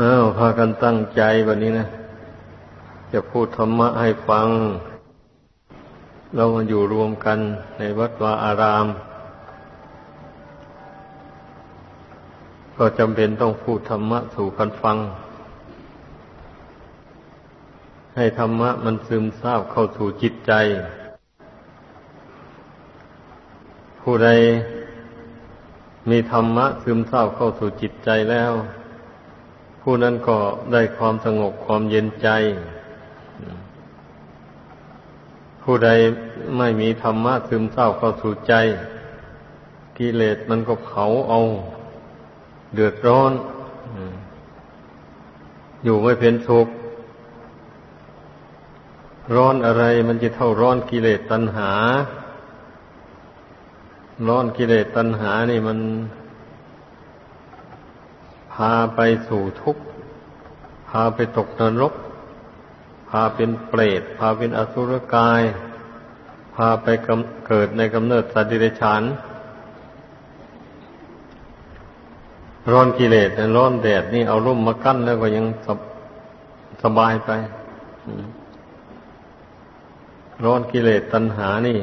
อ้าวพากันตั้งใจวันนี้นะจะพูดธรรมะให้ฟัง เรามาอยู่รวมกันในวัดวาอาราม ก็จำเป็นต้องพูดธรรมะสู่กันฟัง ให้ธรรมะมันซึมซาบเข้าสู่จิตใจ ผู้ใดมีธรรมะซึมซาบเข้าสู่จิตใจแล้ว ผู้นั้นก็ได้ความสงบความเย็นใจ ผู้ใดไม่มีธรรมะซึมเศร้าเข้าสู่ใจ กิเลสมันก็เผาเอา เดือดร้อน อยู่ไม่เป็นสุขร้อนอะไรมันจะเท่าร้อนกิเลสตัณหา ร้อนกิเลสตัณหานี่มัน พาไปสู่ทุกข์พาไปตกนรก พาเป็นเปรต พาเป็นอสุรกาย พาไปเกิดในกำเนิดสัตว์ดิเรกชันร้อนกิเลสร้อนแดดนี่เอาร่มมากั้นแล้วก็ยังสสบายไป ร้อนกิเลสตัณหานี่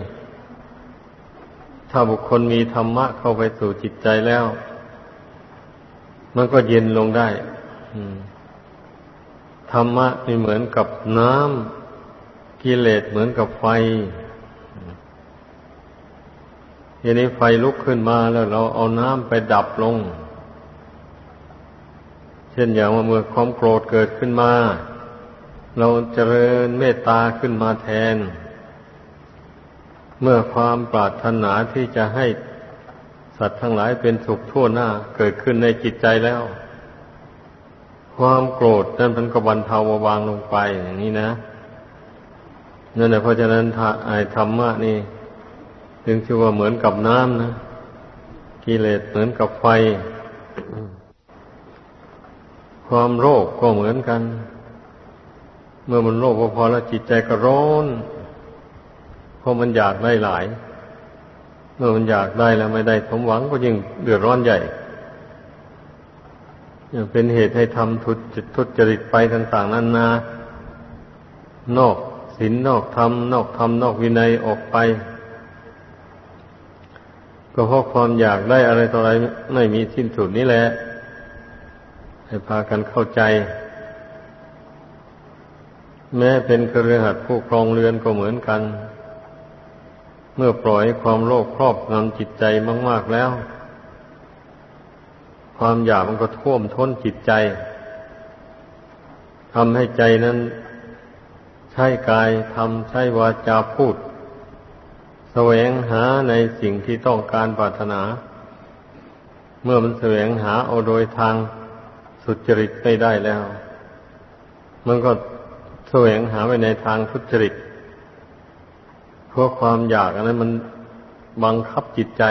ถ้าบุคคลมีธรรมะเข้าไปสู่จิตใจแล้ว มันก็เย็นลงได้ธรรมะไม่เหมือนกับน้ำกิเลสเหมือนกับไฟทีนี้ไฟลุกขึ้นมาแล้วเราเอาน้ำไปดับลง เช่นอย่างว่าเมื่อความโกรธเกิดขึ้นมา เราเจริญเมตตาขึ้นมาแทน เมื่อความปรารถนาที่จะให้ สัตว์ทั้งหลายเป็นสุขทั่วหน้าเกิดขึ้นในจิตใจแล้ว ความโกรธนั่นมันก็บรรเทาเบาบางลงไปอย่างนี้นะนั่นแหละเพราะฉะนั้นไอ้ธรรมะนี่จึงชื่อว่าเหมือนกับน้ำนะกิเลสเหมือนกับไฟ ความโรคก็เหมือนกัน เมื่อมันโรคพอแล้วจิตใจก็ร้อนเพราะมันอยากได้หลาย เมื่อมันอยากได้แล้วไม่ได้สมหวังก็ยิ่งเดือดร้อนใหญ่ยังเป็นเหตุให้ทำทุจทุจริตไปต่าง ๆนั้นนานอกศีลนนอกธรรมนอกธรรมนอกวินัยออกไป ก็เพราะความอยากได้อะไรต่ออะไรไม่มีสิ้นสุดนี้แหละ ให้พากันเข้าใจ แม้เป็นเครือขัดผู้ครองเรือนก็เหมือนกัน เมื่อปล่อยความโลภครอบงำจิตใจมากๆแล้ว ความอยากมันก็ท่วมท้นจิตใจทำให้ใจนั้น ใช้กายทำใช้วาจาพูด แสวงหาในสิ่งที่ต้องการปรารถนา เมื่อมันแสวงหาเอาโดยทางสุจริตไม่ได้แล้ว มันก็แสวงหาไปในทางทุจริตเเพราะความอยากอันนั้นมันบังคับจิตใจ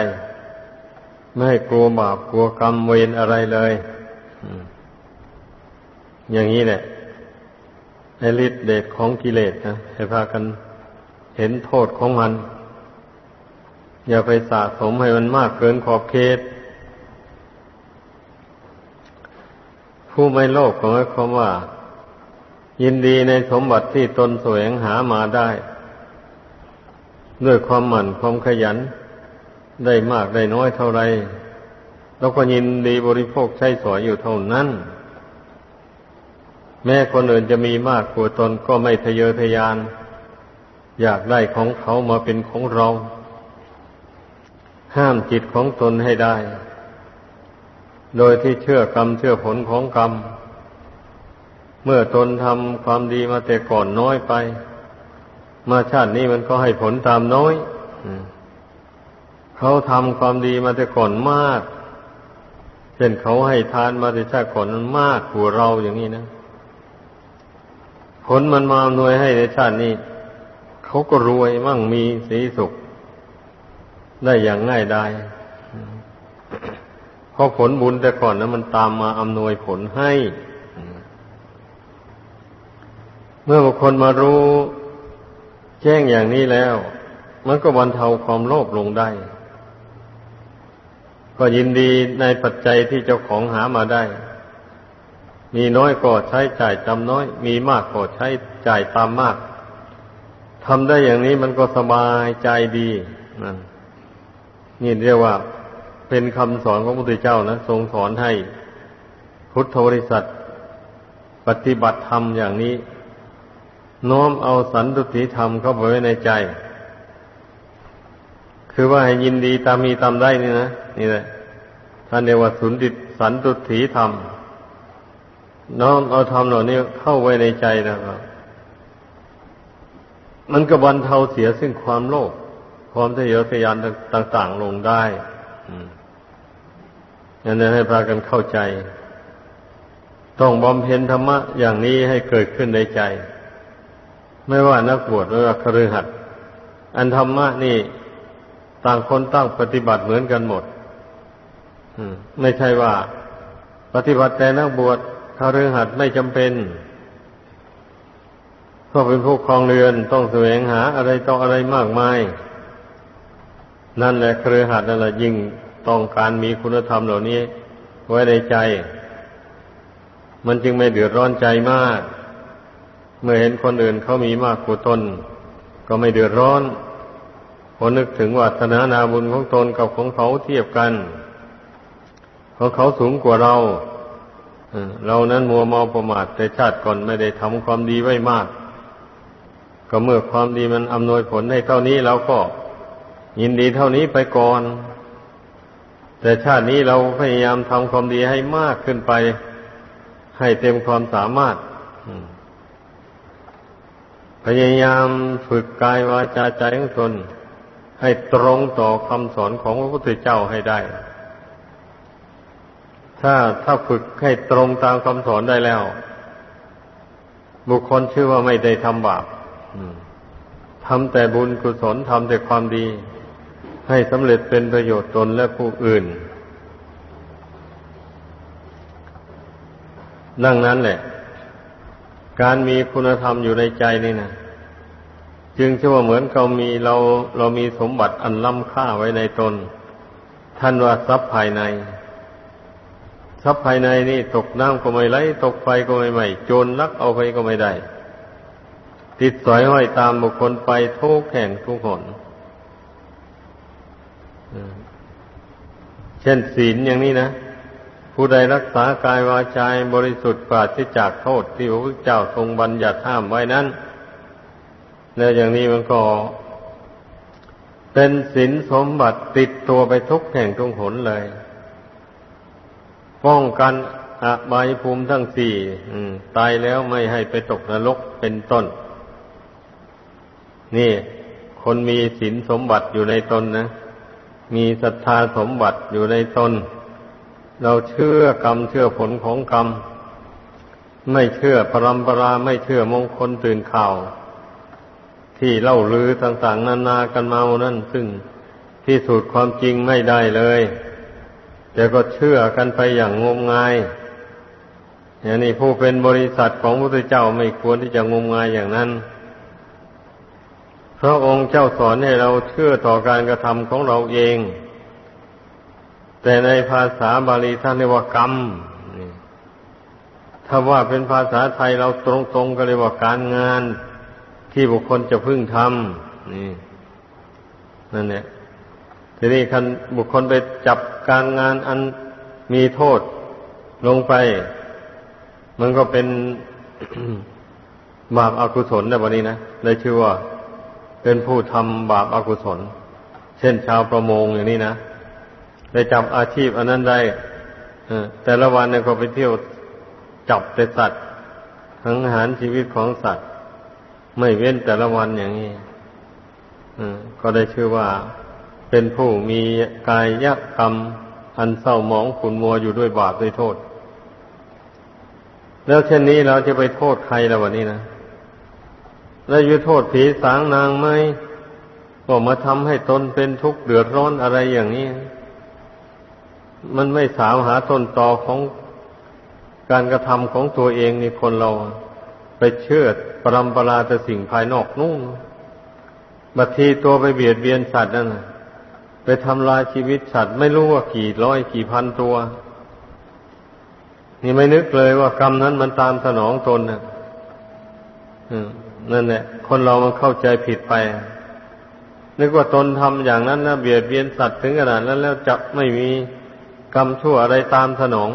ไม่ให้กลัวบาปกลัวกรรมเวรอะไรเลยอย่างนี้แหละในฤทธิเดชของกิเลสนะให้พากันเห็นโทษของมัน อย่าไปสะสมให้มันมากเกินขอบเขต ผู้ไม่โลภก็หมายความว่า ยินดีในสมบัติที่ตนแสวงหามาได้ ด้วยความหมั่นความขยัน ได้มากได้น้อยเท่าไรเราก็ยินดีบริโภคใช้สอยอยู่เท่านั้น แม้คนอื่นจะมีมากกว่าตนก็ไม่ทะเยอทะยาน อยากได้ของเขามาเป็นของเรา ห้ามจิตของตนให้ได้ โดยที่เชื่อกรรมเชื่อผลของกรรม เมื่อตนทำความดีมาแต่ก่อนน้อยไป มาชาตินี้มันก็ให้ผลตามน้อยเขาทำความดีมาแต่ก่อนมาก เช่นเขาให้ทานมาแต่ชาติก่อนนั้นมากกว่าเราอย่างนี้นะ ผลมันมาหน่วยให้ในชาตินี้ เขาก็รวยมั่งมีสีสุข ได้อย่างง่ายได้เพราะผลบุญแต่ก่อนนะั้นมันตามมาอำนวยผลให้ เมื่อบุคคลมารู้ แจ้งอย่างนี้แล้ว มันก็บรรเทาความโลภลงได้ ก็ยินดีในปัจจัยที่เจ้าของหามาได้ มีน้อยก็ใช้จ่ายจำน้อย มีมากก็ใช้จ่ายตามมากทำได้อย่างนี้มันก็สบายใจดีนั่นนี่เรียกว่าเป็นคำสอนของพระพุทธเจ้านะทรงสอนให้พุทธบริษัท ปฏิบัติธรรมอย่างนี้ น้อมเอาสันตุติธรรมเข้าไปไว้ในใจ คือว่าให้ยินดีตามมีตามได้นี่นะ นี่แหละท่านเรียกว่าสุนติสันตุถีธรรม น้อมเอาธรรมเหล่านี้เข้าไว้ในใจนะครับ มันก็บรรเทาเสียซึ่งความโลภความทะเยอทะยานต่าง ๆ ลงได้อันนั้นให้พากันเข้าใจ ต้องบำเพ็ญธรรมะอย่างนี้ให้เกิดขึ้นในใจ ไม่ว่านักบวชไม่ว่าคฤหัสถ์อันธรรมะนี่ต่างคนตั้งปฏิบัติเหมือนกันหมดไม่ใช่ว่า ปฏิบัติแต่นักบวชคฤหัสถ์ไม่จำเป็นก็เป็นผู้ครองเรือนต้องแสวงหาอะไรต่ออะไรมากมาย นั่นแหละคฤหัสถ์นั่นแหละยิ่งต้องการมีคุณธรรมเหล่านี้ ไว้ในใจ มันจึงไม่เดือดร้อนใจมาก เมื่อเห็นคนอื่นเขามีมากกว่าตน ก็ไม่เดือดร้อนพอนึกถึงวัฒนานาบุญของตนกับของเขาเทียบกันเพราะเขาสูงกว่าเราเรานั้นมัวเมาประมาทแต่ชาติก่อนไม่ได้ทำความดีไว้มาก ก็เมื่อความดีมันอำนวยผลให้เท่านี้เราก็ยินดีเท่านี้ไปก่อน แต่ชาตินี้เราพยายามทำความดีให้มากขึ้นไป ให้เต็มความสามารถ ยายามฝึกกายวาจาใจของตนให้ตรงต่อคำสอนของพระพุทธเจ้าให้ได้ ถ้าถ้าฝึกให้ตรงตามคำสอนได้แล้ว บุคคลชื่อว่าไม่ได้ทำบาปทำแต่บุญกุศลทำแต่ความดี ให้สำเร็จเป็นประโยชน์ตนและผู้อื่น ดังนั้นแหละ การมีคุณธรรมอยู่ในใจนี่นะจึงชื่อว่าเหมือนเรามีเราเรามีสมบัติอันล้ำค่าไว้ในตน ท่านว่าทรัพย์ภายใน ทรัพย์ภายในนี่ตกน้ำก็ไม่ไหลตกไฟก็ไม่ไหม้โจรลักเอาไปก็ไม่ได้ ติดสอยห้อยตามบุคคลไปทุกแห่งทุกหนเช่นศีลอย่างนี้นะ ผู้ใดรักษากายวาจาบริสุทธิ์ปราศจากโทษที่พระพุทธเจ้าทรงบัญญัติห้ามไว้นั้นแล้วอย่างนี้มันก็เป็นศีลสมบัติติดตัวไปทุกแห่งทุกหนเลย ป้องกันอบายภูมิทั้งสี่ตายแล้วไม่ให้ไปตกนรกเป็นต้น นี่คนมีศีลสมบัติอยู่ในตนนะ มีศรัทธาสมบัติอยู่ในตน เราเชื่อกรรมเชื่อผลของกรรม ไม่เชื่อปรำปราไม่เชื่อมงคลตื่นข่าว ที่เล่าลือต่างๆนานากันมานั่นซึ่งที่สุดความจริงไม่ได้เลยแต่ก็เชื่อกันไปอย่างงมงายอย่างนี้ผู้เป็นบริษัทของพระพุทธเจ้าไม่ควรที่จะงมงายอย่างนั้นพระองค์เจ้าสอนให้เราเชื่อต่อการกระทำของเราเอง แต่ในภาษาบาลีท่านเรียกว่ากรรมถ้าว่าเป็นภาษาไทยเราตรงๆก็เรียกว่าการงานที่บุคคลจะพึ่งทำนี่นั่นแหละทีนี้คันบุคคลไปจับการงานอันมีโทษลงไป มันก็เป็นบาปอากุศลในวันนี้นะเลยชื่อว่า เป็นผู้ทำบาปอากุศล เช่นชาวประมงอย่างนี้นะ ได้จับอาชีพอันนั้นได้แต่ละวันเนี่ยก็ไปเที่ยวจับแต่สัตว์ทั้งอาหารชีวิตของสัตว์ ไม่เว้นแต่ละวันอย่างนี้ก็ได้ชื่อว่าเป็นผู้มีกายยักรรม อันเศร้าหมองขุนมัวอยู่ด้วยบาปด้วยโทษ แล้วเช่นนี้เราจะไปโทษใครแล้ววันนี้นะแล้วยุโทษผีสางนางไหมก็มาทำให้ตนเป็นทุกข์เดือดร้อนอะไรอย่างนี้ มันไม่สาวหาต้นตอของการกระทำของตัวเองนี่คนเราไปเชื่อปรำปราแต่สิ่งภายนอกนุ่งบัทีตัวไปเบียดเบียนสัตว์นั่นไปทำลายชีวิตสัตว์ไม่รู้ว่ากี่ร้อยกี่พันตัว นี่ไม่นึกเลยว่ากรรมนั้นมันตามสนองตนนะนั่นแหละคนเรามันเข้าใจผิดไป นึกว่าตนทำอย่างนั้นนะเบียดเบียนสัตว์ถึงขนาดนั้นแล้วจะไม่มี กรรมชั่วอะไรตามสนอง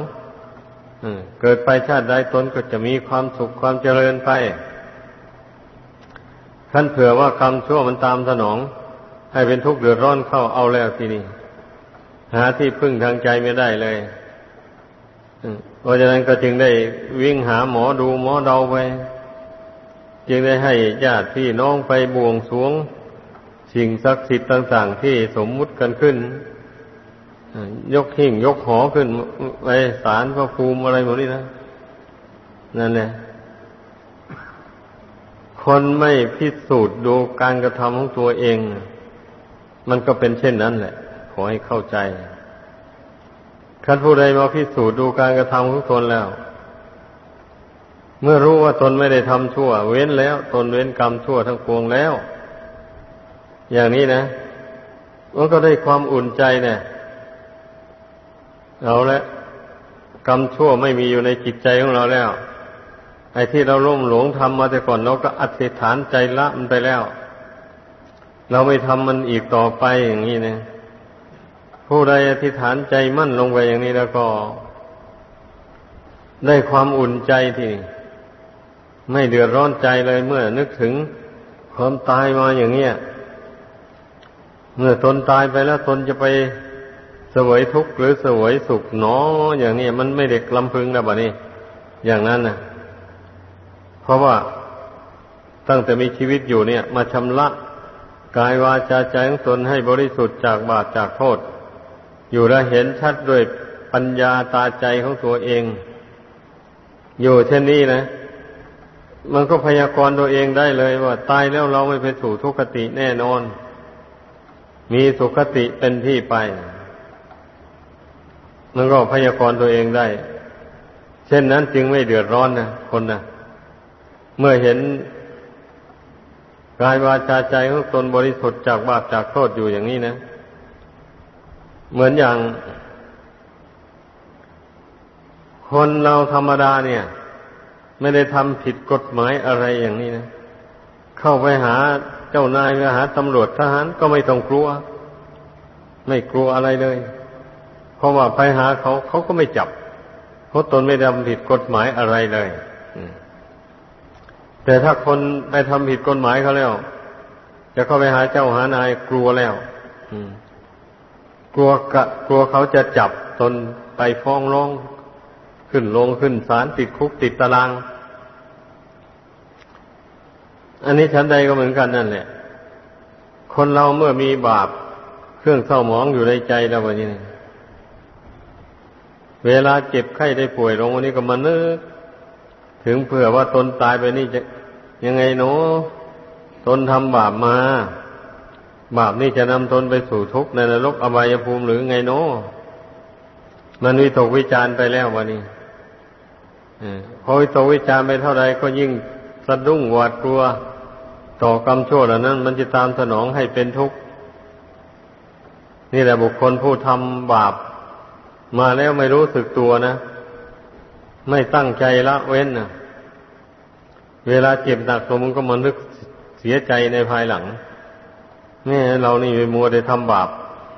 เกิดไปชาติใดตนก็จะมีความสุขความเจริญไปท่านเผื่อว่ากรรมชั่วมันตามสนอง ให้เป็นทุกข์เดือดร้อนเข้าเอาแล้วทีนี้หาที่พึ่งทางใจไม่ได้เลยเพราะฉะนั้นก็จึงได้วิ่งหาหมอดูหมอเดาไป จึงได้ให้ญาติพี่น้องไปบวงสวง สิ่งศักดิ์สิทธิ์ต่าง ๆ ที่สมมุติกันขึ้น ยกหิ่งยกหอขึ้นไปสารพระภูมิอะไรหมดนี่นะนั่นแหละคนไม่พิสูจน์ดูการกระทำของตัวเอง มันก็เป็นเช่นนั้นแหละ ขอให้เข้าใจคันผู้ใดมาพิสูจน์ดูการกระทำของตนแล้ว เมื่อรู้ว่าตนไม่ได้ทำชั่ว เว้นแล้ว ตนเว้นกรรมชั่วทั้งปวงแล้ว อย่างนี้นะมันก็ได้ความอุ่นใจเนี่ย เอาละกรรมชั่วไม่มีอยู่ในจิตใจของเราแล้ว ไอ้ที่เราล่มหลงทำมาแต่ก่อนเราก็อธิษฐานใจละมันไปแล้ว เราไม่ทำมันอีกต่อไปอย่างนี้เนะผู้ใดอธิษฐานใจมั่นลงไปอย่างนี้แล้วก็ ได้ความอุ่นใจที่ไม่เดือดร้อนใจเลยเมื่อนึกถึงความตายมาอย่างเนี้ยเมื่อตนตายไปแล้วตนจะไป สวยทุกข์หรือสวยสุขหนออย่างนี้มันไม่เด็กลำพึงนะบ่นี้ อย่างนั้นนะเพราะว่าตั้งแต่มีชีวิตอยู่เนี่ย มาชำระกายวาจาใจของตนให้บริสุทธิ์จากบาปจากโทษ อยู่และเห็นชัดด้วยปัญญาตาใจของตัวเอง อยู่เช่นนี้นะ มันก็พยากรณ์ตัวเองได้เลยว่า ตายแล้วเราไม่ไปสู่ทุกขติแน่นอน มีสุขติเป็นที่ไป มันก็พยากรตัวเองได้ เช่นนั้นจึงไม่เดือดร้อนนะคนนะเมื่อเห็นกายวาจาใจของตนบริสุทธิ์จากบาปจากโทษอยู่อย่างนี้นะ เหมือนอย่าง คนเราธรรมดาเนี่ย ไม่ได้ทำผิดกฎหมายอะไรอย่างนี้นะ เข้าไปหาเจ้านายไปหาตำรวจทหารก็ไม่ต้องกลัว ไม่กลัวอะไรเลย ราะว่าไปหาเขาเขาก็ไม่จับ เพราะตนไม่ทำผิดกฎหมายอะไรเลยแต่ถ้าคนไปทำผิดกฎหมายเขาแล้ว จะเข้าไปหาเจ้าหานายกลัวแล้วกลัวกะกลัวเขาจะจับตนไปฟ้องร้อง ขึ้นลงขึ้นศาลติดคุกติดตาราง อันนี้ชั้นใดก็เหมือนกันนั่นแหละ คนเราเมื่อมีบาปเครื่องเศร้าหมองอยู่ในใจแล้ววันนี้ เวลาเจ็บไข้ได้ป่วยลงวันนี้ก็มานึกถึงเผื่อว่าตนตายไปนี่จะยังไงเนาะตนทำบาปมา บาปนี่จะนำตนไปสู่ทุกข์ในนรกอบายภูมิหรือไงเนาะมันวิตกวิจารไปแล้ววันนี้พอวิตกวิจารไปเท่าไรก็ยิ่งสะดุ้งหวาดกลัว ต่อกรรมชั่วเหล่านั้น มันจะตามสนองให้เป็นทุกข์ นี่แหละบุคคลผู้ทำบาป มาแล้วไม่รู้สึกตัวนะ ไม่ตั้งใจละเว้นนะเวลาเจ็บหนักตัวมึงก็มันนึกเสียใจในภายหลังแม่เรานี่ไปมัวได้ทำบาป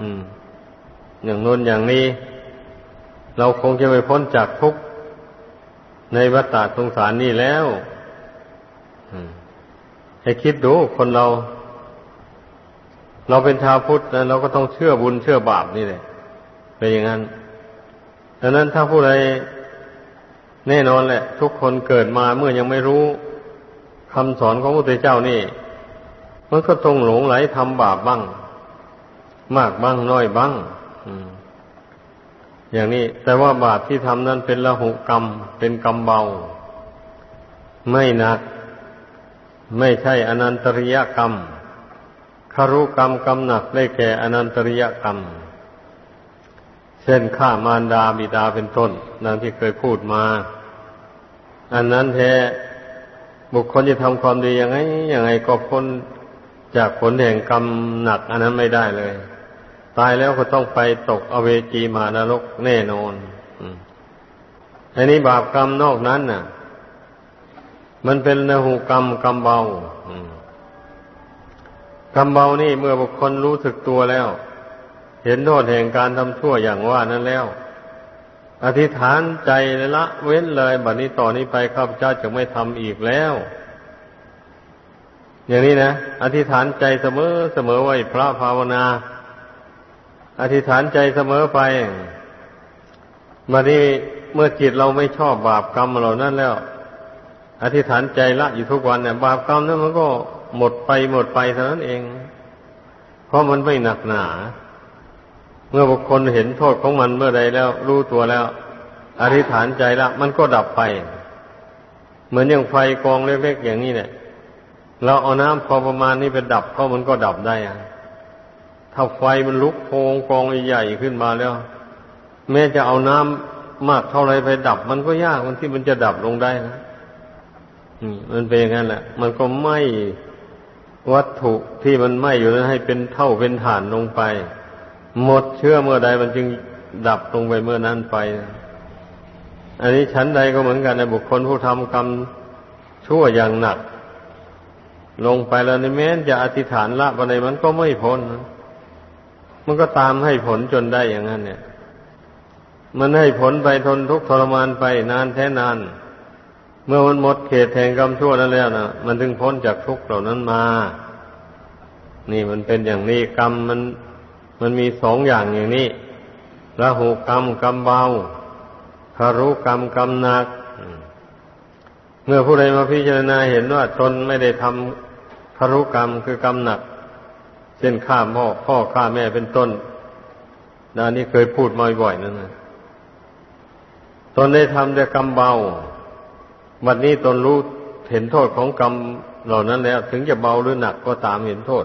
อืมอย่างน้นอย่างนี้ เราคงจะไปพ้นจากทุกข์ในวัฏฏะสงสารนี่แล้วให้คิดดูคนเรา เราเป็นชาวพุทธนะเราก็ต้องเชื่อบุญเชื่อบาปนี่เลยเป็นอย่างนั้น ดังนั้นถ้าผู้ใดแน่นอนแหละ ทุกคนเกิดมาเมื่อยังไม่รู้คำสอนของพระพุทธเจ้านี่ มันก็ตรงหลงไหลทำบาปบ้าง มากบ้างน้อยบ้างอย่างนี้ แต่ว่าบาปที่ทำนั้นเป็นละหุกรรม เป็นกรรมเบา ไม่หนัก ไม่ใช่อนันตริยกรรมคารุกรรมกรรมหนักได้แก่อนันตริยกรรม เช่นฆ่ามารดาบิดาเป็นต้นดังที่เคยพูดมา อันนั้นแท้บุคคลจะทำความดียังไงยังไงก็พ้นจากผลแห่งกรรมหนัก อันนั้นไม่ได้เลย ตายแล้วก็ต้องไปตกอเวจีมานรกแน่นอนอันนี้บาปกรรมนอกนั้นน่ะ มันเป็นนหูกรรมกรรมเบากรรมเบานี่เมื่อบุคคลรู้สึกตัวแล้ว เห็นโทษแห่งการทำชั่วอย่างว่านั้นแล้ว อธิษฐานใจละเว้นเลยบัดนี้ต่อนนี้ไปข้าพเจ้าจะไม่ทำอีกแล้ว อย่างนี้นะอธิษฐานใจเสมอเสมอไว้พระภาวนา อธิษฐานใจเสมอไปบัดนี้เมื่อจิตเราไม่ชอบบาปกรรมเหล่านั้นแล้ว อธิษฐานใจละอยู่ทุกวันเนี่ยบาปกรรมนั้นมันก็หมดไปหมดไปเท่านั้นเอง เพราะมันไม่หนักหนา เมื่อบุคคลเห็นโทษของมันเมื่อใดแล้ว รู้ตัวแล้ว อธิษฐานใจละมันก็ดับไป เหมือนอย่างไฟกองเล็กๆอย่างนี้เนี่ยเราเอาน้ำพอประมาณนี้ไปดับเพราะมันก็ดับได้อะถ้าไฟมันลุกโพงกองใหญ่ขึ้นมาแล้ว แม้จะเอาน้ำมากเท่าไรไปดับ มันก็ยากมันที่มันจะดับลงได้นะมันเป็นอย่างนั้นแหละ มันก็ไม่วัตถุที่มันไหม้อยู่นั้นให้เป็นเท่าเป็นฐานลงไป หมดเชื่อเมื่อใดมันจึงดับลงไปเมื่อนั้นไป อันนี้ชั้นใดก็เหมือนกันในบุคคลผู้ทำกรรมชั่วอย่างหนัก ลงไปแล้วในแม้นจะอธิษฐานละไปในมันก็ไม่พ้น มันก็ตามให้ผลจนได้อย่างนั้น เนี่ย มันให้ผลไปทนทุกข์ทรมานไปนานแท้นาน เมื่อมันหมดเขตแห่งกรรมชั่วนั้นแล้วนะมันถึงพ้นจากทุกข์เหล่านั้นมา นี่มันเป็นอย่างนี้กรรมมัน มันมีสองอย่างอย่างนี้ละหูกรรมกรรมเบาคารุกรรมกรรมหนัก เมื่อผู้ใดมาพิจารณาเห็นว่าตนไม่ได้ทำคารุกรรมคือกรรมหนัก เช่นฆ่าพ่อพ่อฆ่าแม่เป็นต้นดานนี้เคยพูดมาบ่อยนั่นนะตนได้ทำแต่กรรมเบาวันนี้ตนรู้เห็นโทษของกรรมเหล่านั้นแล้ว ถึงจะเบาหรือหนักก็ตามเห็นโทษ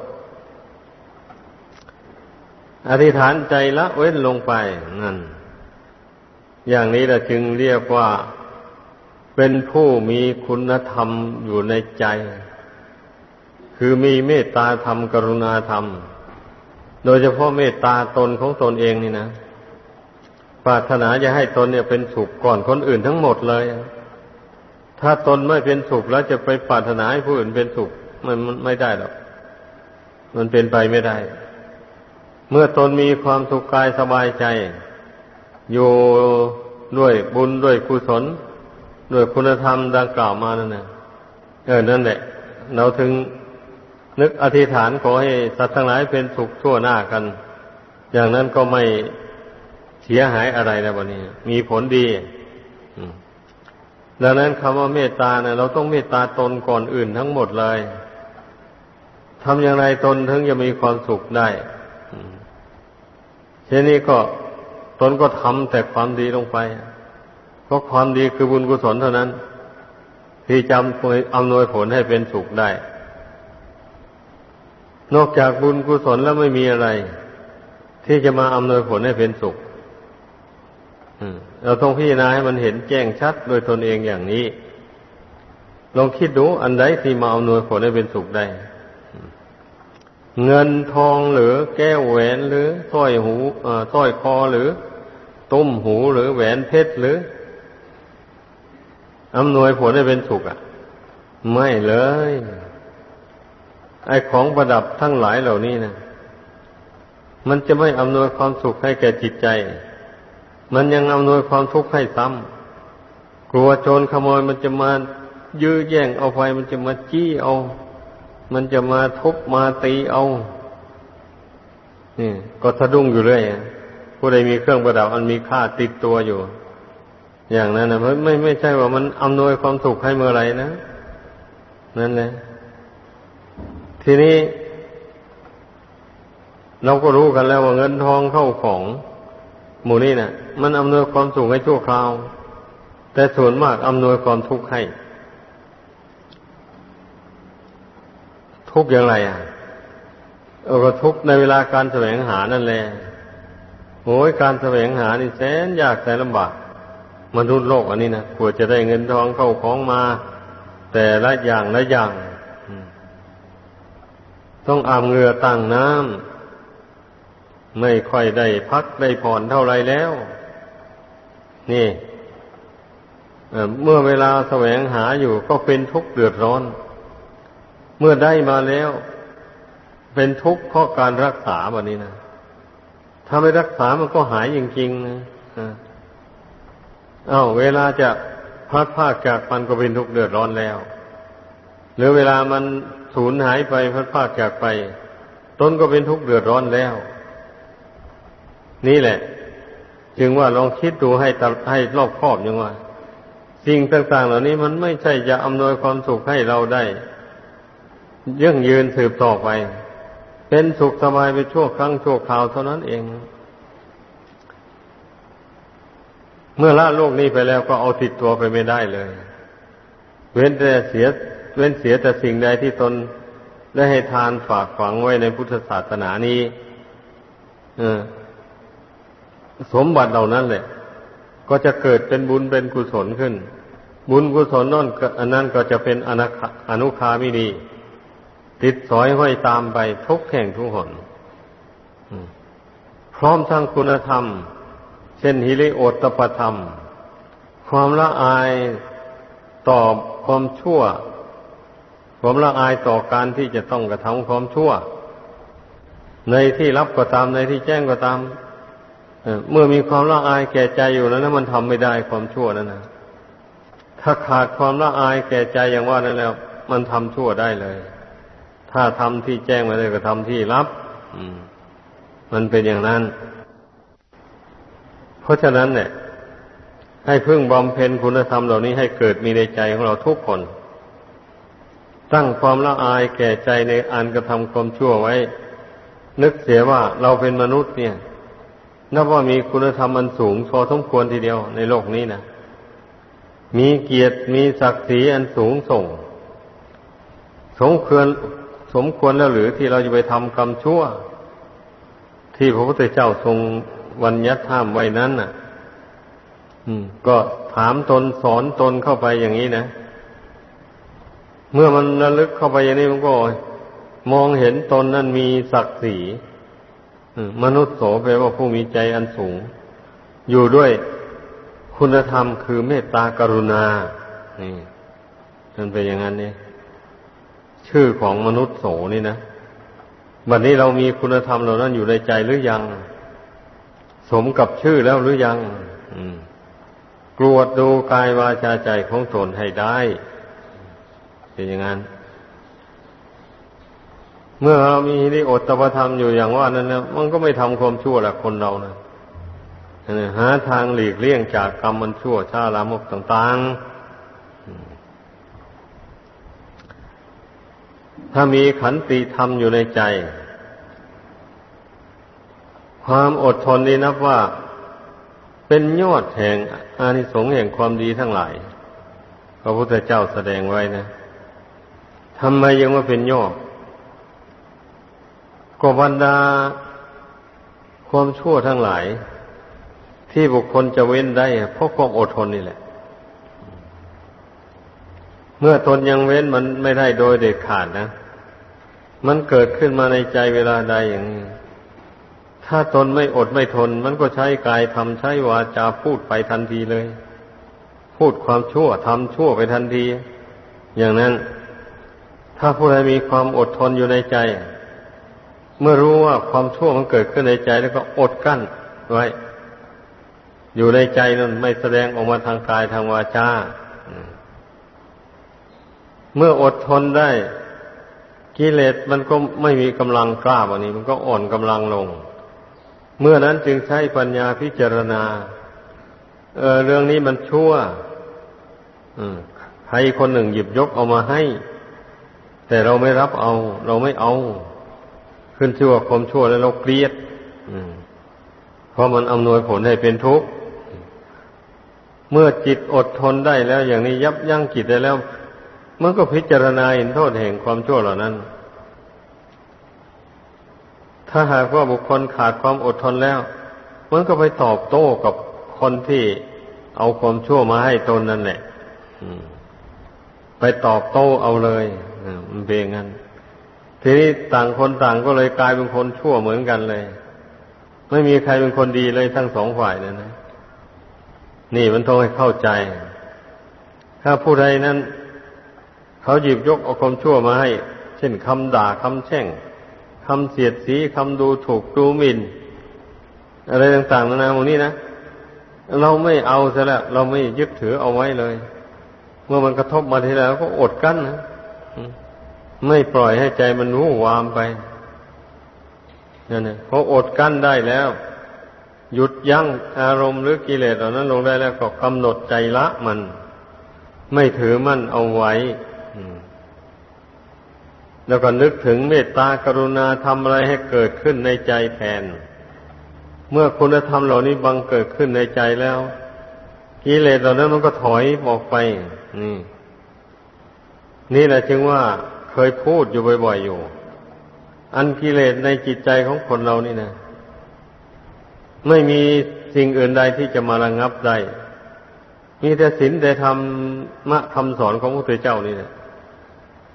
อธิษฐานใจละเว้นลงไปนั่น อย่างนี้เราจึงเรียกว่าเป็นผู้มีคุณธรรมอยู่ในใจ คือมีเมตตาธรรมกรุณาธรรม โดยเฉพาะเมตตาตนของตนเองนี่นะปรารถนาจะให้ตนเนี่ยเป็นสุขก่อนคนอื่นทั้งหมดเลย ถ้าตนไม่เป็นสุขแล้วจะไปปรารถนาให้ผู้อื่นเป็นสุขมันไม่ได้หรอก มันเป็นไปไม่ได้ เมื่อตนมีความสุขกายสบายใจ อยู่ด้วยบุญด้วยกุศล ด้วยคุณธรรมดังกล่าวมานั่นนะเออนั่นแหละ เราถึงนึกอธิษฐานขอให้สัตว์ทั้งหลายเป็นสุขทั่วหน้ากัน อย่างนั้นก็ไม่เสียหายอะไรนะวันนี้ มีผลดีดังนั้นคำว่าเมตตาเนี่ยเราต้องเมตตาตนก่อนอื่นทั้งหมดเลยทำอย่างไรตนถึงจะมีความสุขได้ เช่นนี้ก็ตนก็ทำแต่ความดีลงไป เพราะความดีคือบุญกุศลเท่านั้น ที่จำอำนวยผลให้เป็นสุขได้ นอกจากบุญกุศลแล้วไม่มีอะไร ที่จะมาอำนวยผลให้เป็นสุขเราต้องพิจารณาให้มันเห็นแจ้งชัดโดยตนเองอย่างนี้ ลองคิดดูอันใดที่มาอานวยผลให้เป็นสุขได้ เงินทองหรือแก้วแหวนหรือสร้อยหูสร้อยคอหรือ ตุ้มหูหรือแหวนเพชรหรืออำนวยผลให้เป็นสุขอะ ไม่เลย ไอของประดับทั้งหลายเหล่านี้นะมันจะไม่อำนวยความสุขให้แก่จิตใจ มันยังอำนวยความทุกข์ให้ซ้ำกลัวโจรขโมยมันจะมายื้อแย่งเอาไปมันจะมาจี้เอา มันจะมาทุบมาตีเอานี่ก็สะดุ้งอยู่เรื่อยผู้ใดมีเครื่องประดับมันมีค่าติดตัวอยู่ อย่างนั้นนะไม่ไม่ไม่ใช่ว่ามันอำนวยความสุขให้เมื่อไรนะนั่นแหละทีนี้ เราก็รู้กันแล้วว่าเงินทองเข้าของหมู่นี้นะ่ะ มันอำนวยความสุขให้ชั่วคราว แต่ส่วนมากอำนวยความทุกข์ให้ ทุกข์อย่างไรอะเออก็ทุกข์ในเวลาการแสวงหานั่นแหละโอ้ยการแสวงหานี่แสนยากแสนลำบากมนุษย์โลกอันนี้นะกว่าจะได้เงินทองเข้าของมา แต่ละอย่างละอย่างต้องอาบเงือตั้งน้ำไม่ค่อยได้พักได้ผ่อนเท่าไรแล้ว นี่เมื่อเวลาแสวงหาอยู่ก็เป็นทุกข์เดือดร้อน เมื่อได้มาแล้ว เป็นทุกข์เพราะการรักษาแบบนี้นะถ้าไม่รักษามันก็หายจริงๆนะเอา้าเวลาจะพัดภาคจากมันก็เป็นทุกข์เดือดร้อนแล้ว หรือเวลามันสูญหายไปพัดภาคจากไป ตนก็เป็นทุกข์เดือดร้อนแล้ว นี่แหละ จึงว่าลองคิดดูให้ให้รอบคอบยังว่า สิ่งต่างๆ เหล่านี้มันไม่ใช่จะอำนวยความสุขให้เราได้ ยั่งยืนสืบต่อไป เป็นสุขสบายไปชั่วครั้งชั่วคราวเท่านั้นเอง เมื่อละโลกนี้ไปแล้วก็เอาติดตัวไปไม่ได้เลย เว้นแต่เสีย เว้นเสียแต่สิ่งใดที่ตนได้ให้ทานฝากฝังไว้ในพุทธศาสนานี้สมบัติเหล่านั้นแหละ ก็จะเกิดเป็นบุญเป็นกุศลขึ้น บุญกุศลนั่นอันนั้นก็จะเป็นอนุคามิดี ติดสอยห้อยตามไปทุกแห่งทุกหนพร้อมทั้งคุณธรรม เช่นฮิริโอตปธรรม ความละอายต่อความชั่ว ความละอายต่อการที่จะต้องกระทำความชั่ว ในที่รับก็ตามในที่แจ้งก็ตามเมื่อมีความละอายแก่ใจอยู่แล้วนะมันทำไม่ได้ความชั่วนั้นนะถ้าขาดความละอายแก่ใจอย่างว่านั้นแล้ว มันทำชั่วได้เลย ถ้าทำที่แจ้งมาเลยก็ทำที่รับมันเป็นอย่างนั้น เพราะฉะนั้นเนี่ย ให้พึ่งบำเพ็ญคุณธรรมเหล่านี้ให้เกิดมีในใจของเราทุกคน ตั้งความละอายแก่ใจในอันกระทำความชั่วไว้ นึกเสียว่าเราเป็นมนุษย์เนี่ย นับว่ามีคุณธรรมอันสูงพอสมควรทีเดียวในโลกนี้นะมีเกียรติมีศักดิ์ศรีอันสูงส่ง สมควร สมควรแล้วหรือที่เราจะไปทำกรรมชั่ว ที่พระพุทธเจ้าทรงวันยัดห้ามไว้นั้นน่ะ อืม ก็ถามตนสอนตนเข้าไปอย่างนี้นะเมื่อมันระลึกเข้าไปอย่างนี้มันก็มองเห็นตนนั้นมีศักดิ์ศรีมนุษย์โสแปลว่าผู้มีใจอันสูง อยู่ด้วยคุณธรรมคือเมตตากรุณา นี่มันเป็นอย่างนั้นนี่ ชื่อของมนุษย์โสนี่นะบัดนี้เรามีคุณธรรมเหล่านั้นอยู่ในใจหรือยัง สมกับชื่อแล้วหรือยังกรวดดูกายวาจาใจของตนให้ได้เป็นอย่างนั้น เมื่อเรามีนิอดตปธรรมอยู่อย่างว่านั้นนะมันก็ไม่ทำความชั่วแหละคนเรานะหาทางหลีกเลี่ยงจากกรรมมันชั่วชาลามกต่าง ๆ ถ้ามีขันติธรรมอยู่ในใจ ความอดทนนี้นับว่าเป็นยอดแห่งอานิสงส์แห่งความดีทั้งหลาย พระพุทธเจ้าแสดงไว้นะทำไมยังว่าเป็นยอดก็บรรดาความชั่วทั้งหลาย ที่บุคคลจะเว้นได้เพราะความอดทนนี่แหละ เมื่อตนยังเว้นมันไม่ได้โดยเด็ดขาดนะ มันเกิดขึ้นมาในใจเวลาใดอย่างนี้ ถ้าตนไม่อดไม่ทน มันก็ใช้กายทำใช้วาจาพูดไปทันทีเลย พูดความชั่วทำชั่วไปทันที อย่างนั้น ถ้าผู้ใดมีความอดทนอยู่ในใจ เมื่อรู้ว่าความชั่วมันเกิดขึ้นในใจแล้วก็อดกั้นไว้ อยู่ในใจนั้นไม่แสดงออกมาทางกายทางวาจาเมื่ออดทนได้ กิเลสมันก็ไม่มีกำลังกล้าวันนี้ มันก็อ่อนกำลังลง เมื่อนั้นจึงใช้ปัญญาพิจารณา เออเรื่องนี้มันชั่วใครคนหนึ่งหยิบยกเอามาให้ แต่เราไม่รับเอา เราไม่เอา ขึ้นชื่อว่าความชั่วแล้วเราเกลียดเพราะมันอำนวยผลให้เป็นทุกข์เมื่อจิตอดทนได้แล้ว อย่างนี้ยับยั้งจิตได้แล้ว มันก็พิจารณาเห็นโทษแห่งความชั่วเหล่านั้น ถ้าหากว่าบุคคลขาดความอดทนแล้ว มันก็ไปตอบโต้กับคนที่เอาความชั่วมาให้ตนนั่นแหละไปตอบโต้เอาเลยมันเป็นงั้น ทีนี้ต่างคนต่างก็เลยกลายเป็นคนชั่วเหมือนกันเลย ไม่มีใครเป็นคนดีเลยทั้งสองฝ่ายนะนะ นี่มันต้องให้เข้าใจ ถ้าผู้ใดนั้น เขาหยิบยกเอาความชั่วมาให้ เช่นคำด่าคำแช่งคำเสียดสีคำดูถูกดูหมิน่น อะไรต่างๆนานาพวกนี้นะเราไม่เอาซะแล้วเราไม่ยึดถือเอาไว้เลย เมื่อมันกระทบมาทีแล้วก็อดกั้นนะไม่ปล่อยให้ใจมันรู้วามไปนั่นเองพออดกั้นได้แล้ว หยุดยั้งอารมณ์หรือกิเลสเหล่านั้นลงได้แล้วก็กำหนดใจละมัน ไม่ถือมั่นเอาไว้ แล้วก็นึกถึงเมตตากรุณาทำอะไรให้เกิดขึ้นในใจแทน เมื่อคุณธรรมเหล่านี้บังเกิดขึ้นในใจแล้วกิเลสเหล่านั้นมันก็ถอยออกไป นี่ นี่แหละจึงว่าเคยพูดอยู่บ่อยๆอยู่ อันกิเลสในจิตใจของคนเรานี่นะไม่มีสิ่งอื่นใดที่จะมาระงับได้ มีแต่ศีลแต่ธรรมะคำสอนของพระพุทธเจ้านี่นะ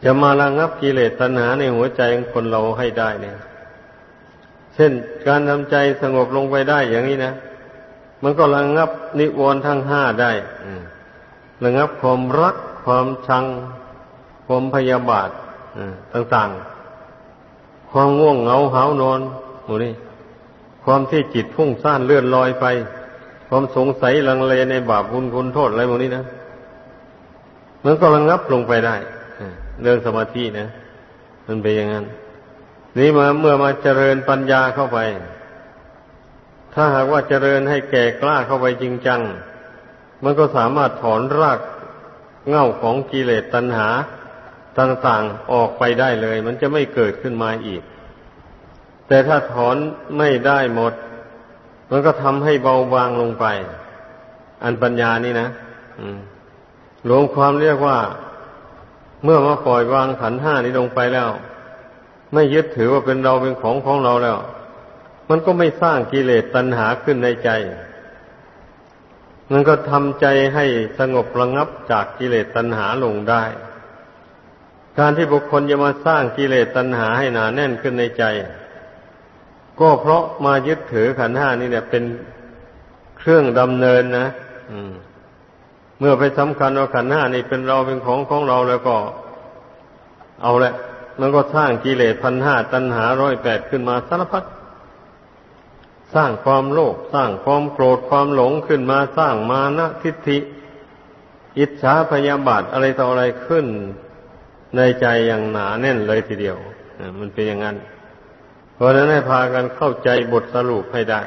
จะมาระงับกิเลสตัณหาในหัวใจของคนเราให้ได้เนี่ย เช่นการทำใจสงบลงไปได้อย่างนี้นะ มันก็ระงับนิวรณ์ทั้งห้าได้ระงับความรัก ความชัง ความพยาบาทต่างๆ ความง่วงเหงาหานอนหมูนี่ความที่จิตพุ่งซ่านเลื่อนลอยไป ความสงสัยลังเลในบาปบุญคุณโทษอะไรพวกนี้นะมันก็ระงับลงไปได้ เรื่องสมาธินะ มันเป็นอย่างนั้น นี่มาเมื่อมาเจริญปัญญาเข้าไป ถ้าหากว่าเจริญให้แก่กล้าเข้าไปจริงจัง มันก็สามารถถอนรากเง่าของกิเลสตัณหาต่างๆออกไปได้เลย มันจะไม่เกิดขึ้นมาอีก แต่ถ้าถอนไม่ได้หมด มันก็ทำให้เบาบางลงไป อันปัญญานี่นะรวมความเรียกว่า เมื่อมาปล่อยวางขันห้านี้ลงไปแล้ว ไม่ยึดถือว่าเป็นเราเป็นของของเราแล้ว มันก็ไม่สร้างกิเลสตัณหาขึ้นในใจ มันก็ทำใจให้สงบระงับจากกิเลสตัณหาลงได้ การที่บุคคลจะมาสร้างกิเลสตัณหาให้หนาแน่นขึ้นในใจ ก็เพราะมายึดถือขันห้านี่เนี่ยเป็นเครื่องดำเนินนะ อืม เมื่อไปสำคัญว่าขันห้านี่เป็นเราเป็นของของเราแล้วก็ เอาละมันก็สร้างกิเลสพันห้าตัณหาร้อยแปดขึ้นมาสารพัดสร้างความโลภสร้างความโกรธความหลงขึ้นมาสร้างมานะทิฏฐิ อิจฉาพยาบาทอะไรต่ออะไรขึ้น ในใจอย่างหนาแน่นเลยทีเดียวมันเป็นอย่างนั้น เพราะนั้นให้พากันเข้าใจบทสรุปให้ได้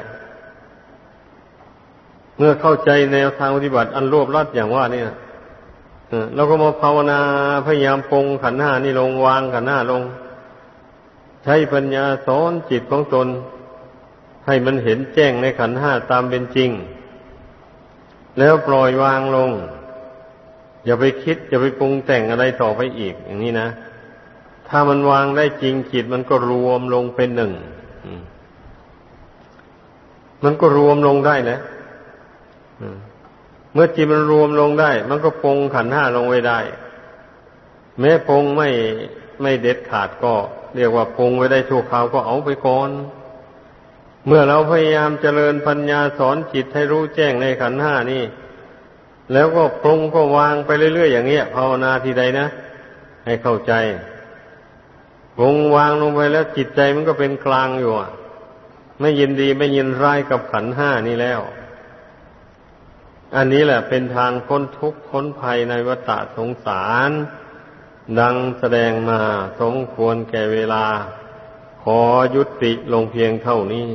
เมื่อเข้าใจแนวทางปฏิบัติอันรวบรัดอย่างว่านี่นะเราก็มาภาวนาพยายามปรงขันห้านี่ลงวางขันห้าลง ใช้ปัญญาสอนจิตของตน ให้มันเห็นแจ้งในขันห้าตามเป็นจริง แล้วปล่อยวางลง อย่าไปคิด อย่าไปปรุงแต่งอะไรต่อไปอีก อย่างนี้นะ ถ้ามันวางได้จริงจิตมันก็รวมลงเป็นหนึ่งมันก็รวมลงได้แล้ว เมื่อจิตมันรวมลงได้ มันก็ปงขันห้าลงไว้ได้ แม้ปงไม่ไม่เด็ดขาดก็ เรียกว่าปงไว้ได้ชั่วคราวก็เอาไปก่อน เมื่อเราพยายามเจริญปัญญาสอนจิตให้รู้แจ้งในขันห้านี่ แล้วก็ปรงก็วางไปเรื่อยๆอย่างเงี้ยภาวนาทีใดนะ ให้เข้าใจปรงวางลงไปแล้วจิตใจมันก็เป็นกลางอยู่อะไม่ยินดีไม่ยินร้ายกับขันห้านี่แล้ว อันนี้แหละเป็นทางพ้นทุกข์พ้นภัยในวัฏสงสาร ดังแสดงมาสมควรแก่เวลา ขอยุติลงเพียงเท่านี้